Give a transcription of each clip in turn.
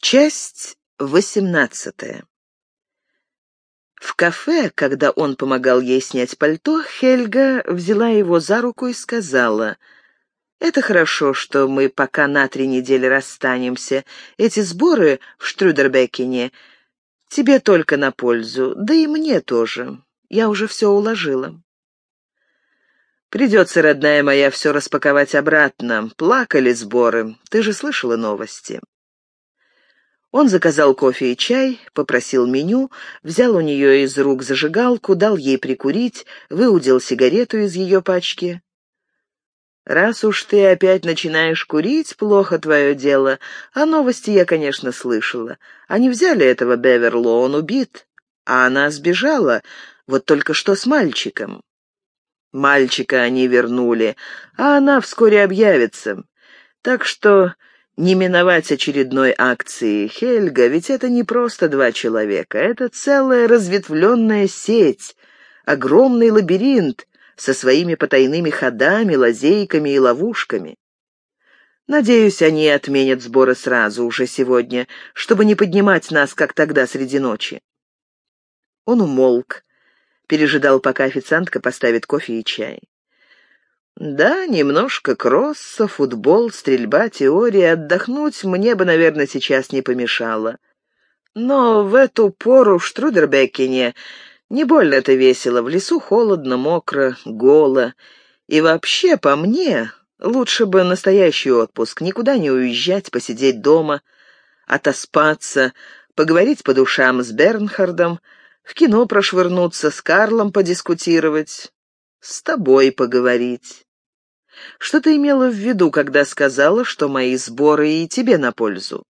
Часть восемнадцатая. В кафе, когда он помогал ей снять пальто, Хельга взяла его за руку и сказала, «Это хорошо, что мы пока на три недели расстанемся. Эти сборы в Штрюдербекене тебе только на пользу, да и мне тоже. Я уже все уложила». «Придется, родная моя, все распаковать обратно. Плакали сборы. Ты же слышала новости?» Он заказал кофе и чай, попросил меню, взял у нее из рук зажигалку, дал ей прикурить, выудил сигарету из ее пачки. «Раз уж ты опять начинаешь курить, плохо твое дело. А новости я, конечно, слышала. Они взяли этого Беверло, он убит, а она сбежала, вот только что с мальчиком. Мальчика они вернули, а она вскоре объявится. Так что не миновать очередной акции. Хельга, ведь это не просто два человека, это целая разветвленная сеть, огромный лабиринт со своими потайными ходами, лазейками и ловушками. Надеюсь, они отменят сборы сразу, уже сегодня, чтобы не поднимать нас, как тогда, среди ночи. Он умолк, пережидал, пока официантка поставит кофе и чай. Да, немножко кросса, футбол, стрельба, теория. Отдохнуть мне бы, наверное, сейчас не помешало. Но в эту пору в Штрудербекене не больно-то весело. В лесу холодно, мокро, голо. И вообще, по мне, лучше бы настоящий отпуск. Никуда не уезжать, посидеть дома, отоспаться, поговорить по душам с Бернхардом, в кино прошвырнуться, с Карлом подискутировать, с тобой поговорить. Что ты имела в виду, когда сказала, что мои сборы и тебе на пользу?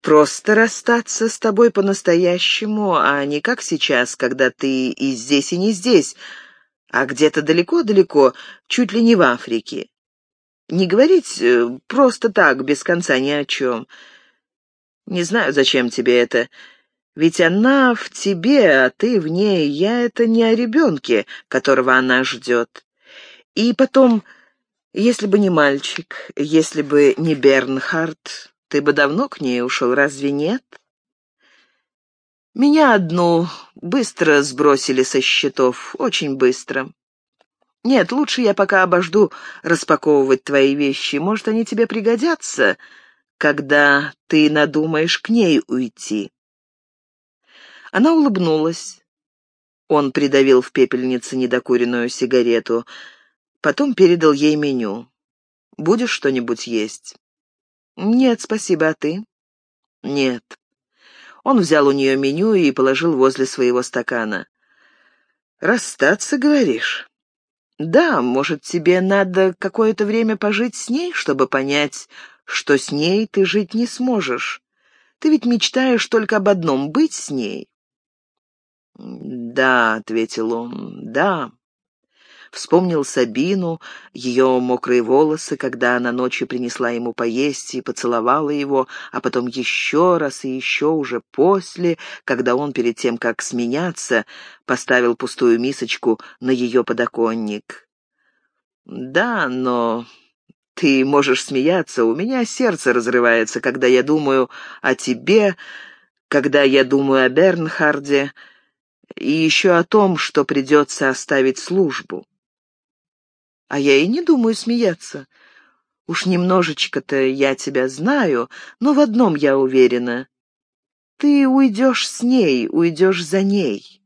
Просто расстаться с тобой по-настоящему, а не как сейчас, когда ты и здесь, и не здесь, а где-то далеко-далеко, чуть ли не в Африке. Не говорить э, просто так, без конца ни о чем. Не знаю, зачем тебе это. Ведь она в тебе, а ты в ней. Я это не о ребенке, которого она ждет. И потом, если бы не мальчик, если бы не Бернхард, ты бы давно к ней ушел, разве нет? Меня одну быстро сбросили со счетов, очень быстро. Нет, лучше я пока обожду распаковывать твои вещи. Может, они тебе пригодятся, когда ты надумаешь к ней уйти. Она улыбнулась. Он придавил в пепельнице недокуренную сигарету — Потом передал ей меню. «Будешь что-нибудь есть?» «Нет, спасибо, а ты?» «Нет». Он взял у нее меню и положил возле своего стакана. «Расстаться, говоришь?» «Да, может, тебе надо какое-то время пожить с ней, чтобы понять, что с ней ты жить не сможешь. Ты ведь мечтаешь только об одном — быть с ней». «Да», — ответил он, — «да». Вспомнил Сабину, ее мокрые волосы, когда она ночью принесла ему поесть и поцеловала его, а потом еще раз и еще уже после, когда он перед тем, как сменяться, поставил пустую мисочку на ее подоконник. «Да, но ты можешь смеяться, у меня сердце разрывается, когда я думаю о тебе, когда я думаю о Бернхарде и еще о том, что придется оставить службу. А я и не думаю смеяться. Уж немножечко-то я тебя знаю, но в одном я уверена. Ты уйдешь с ней, уйдешь за ней.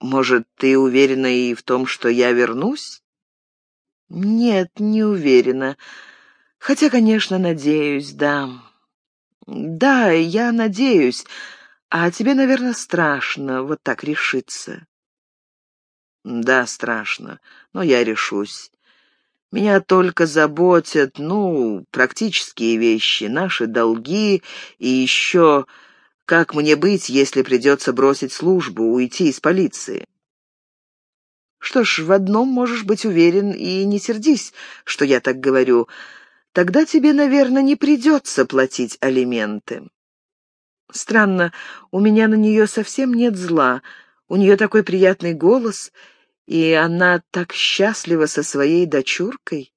Может, ты уверена и в том, что я вернусь? Нет, не уверена. Хотя, конечно, надеюсь, да. Да, я надеюсь. А тебе, наверное, страшно вот так решиться. Да, страшно, но я решусь. Меня только заботят, ну, практические вещи, наши долги и еще как мне быть, если придется бросить службу, уйти из полиции. Что ж, в одном можешь быть уверен и не сердись, что я так говорю. Тогда тебе, наверное, не придется платить алименты. Странно, у меня на нее совсем нет зла, у нее такой приятный голос, и она так счастлива со своей дочуркой.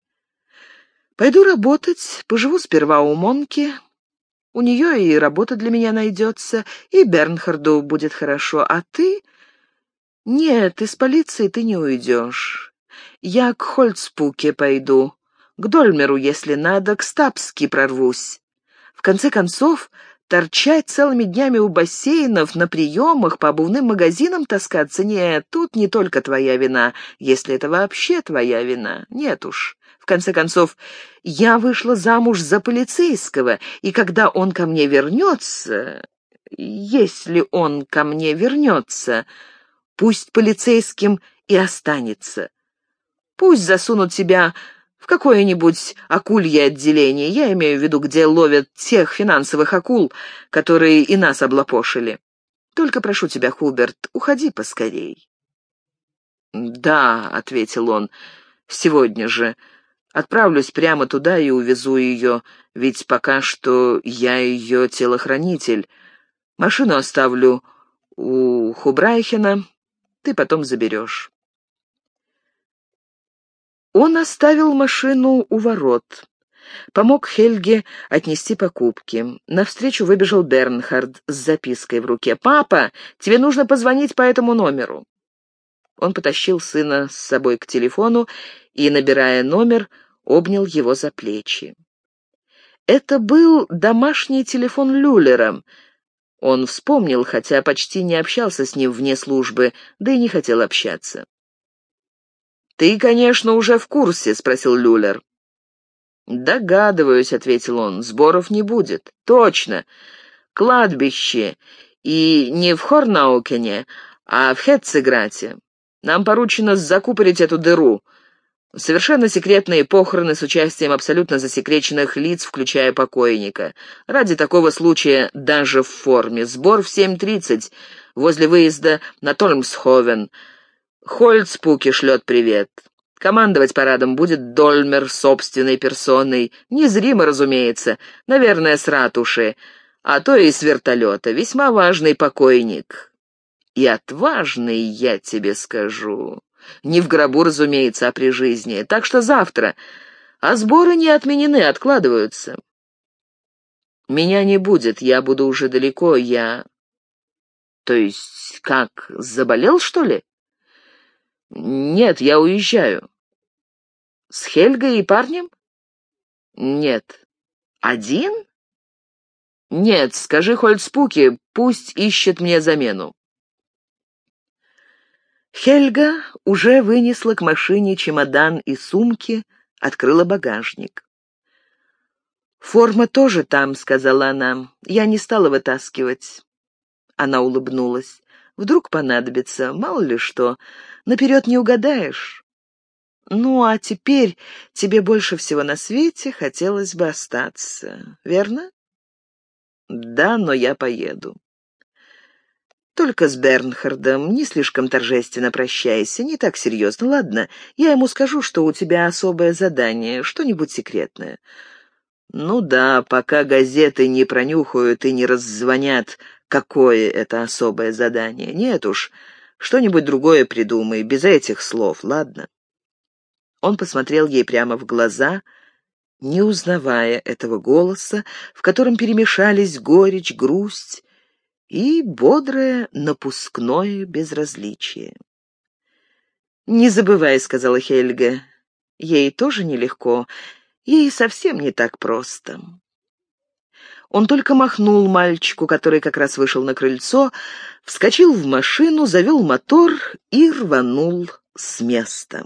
Пойду работать, поживу сперва у Монки. У нее и работа для меня найдется, и Бернхарду будет хорошо. А ты... Нет, из полиции ты не уйдешь. Я к Хольцпуке пойду, к Дольмеру, если надо, к Стапски прорвусь. В конце концов, торчать целыми днями у бассейнов, на приемах, по обувным магазинам таскаться, нет, тут не только твоя вина, если это вообще твоя вина. Нет уж. В конце концов, я вышла замуж за полицейского, и когда он ко мне вернется, если он ко мне вернется, пусть полицейским и останется. Пусть засунут тебя в какое-нибудь акулье отделение, я имею в виду, где ловят тех финансовых акул, которые и нас облапошили. Только прошу тебя, Хуберт, уходи поскорей. «Да», — ответил он, — «сегодня же. Отправлюсь прямо туда и увезу ее, ведь пока что я ее телохранитель. Машину оставлю у Хубрайхена, ты потом заберешь. Он оставил машину у ворот. Помог Хельге отнести покупки. Навстречу выбежал Бернхард с запиской в руке. «Папа, тебе нужно позвонить по этому номеру». Он потащил сына с собой к телефону и, набирая номер, обнял его за плечи. Это был домашний телефон Люлера. Он вспомнил, хотя почти не общался с ним вне службы, да и не хотел общаться. «Ты, конечно, уже в курсе?» — спросил Люлер. «Догадываюсь», — ответил он, — «сборов не будет». «Точно. Кладбище. И не в Хорнаукене, а в Хетцеграте. Нам поручено закупорить эту дыру. Совершенно секретные похороны с участием абсолютно засекреченных лиц, включая покойника. Ради такого случая даже в форме. Сбор в 7.30 возле выезда на Тольмсховен. Хольцпуки шлет привет. Командовать парадом будет Дольмер собственной персоной. Незримо, разумеется. Наверное, с ратуши. А то и с вертолета. Весьма важный покойник. И отважный, я тебе скажу. Не в гробу, разумеется, а при жизни. Так что завтра. А сборы не отменены, откладываются. Меня не будет, я буду уже далеко, я... То есть, как, заболел, что ли? Нет, я уезжаю. С Хельгой и парнем? Нет. Один? Нет, скажи Хольцпуке, пусть ищет мне замену. Хельга уже вынесла к машине чемодан и сумки, открыла багажник. «Форма тоже там», — сказала она. «Я не стала вытаскивать». Она улыбнулась. «Вдруг понадобится, мало ли что. Наперед не угадаешь». «Ну, а теперь тебе больше всего на свете хотелось бы остаться, верно?» «Да, но я поеду». Только с Бернхардом не слишком торжественно прощайся, не так серьезно. Ладно, я ему скажу, что у тебя особое задание, что-нибудь секретное. Ну да, пока газеты не пронюхают и не раззвонят, какое это особое задание. Нет уж, что-нибудь другое придумай, без этих слов, ладно? Он посмотрел ей прямо в глаза, не узнавая этого голоса, в котором перемешались горечь, грусть и бодрое напускное безразличие. «Не забывай», — сказала Хельга, — «ей тоже нелегко, ей совсем не так просто». Он только махнул мальчику, который как раз вышел на крыльцо, вскочил в машину, завел мотор и рванул с места.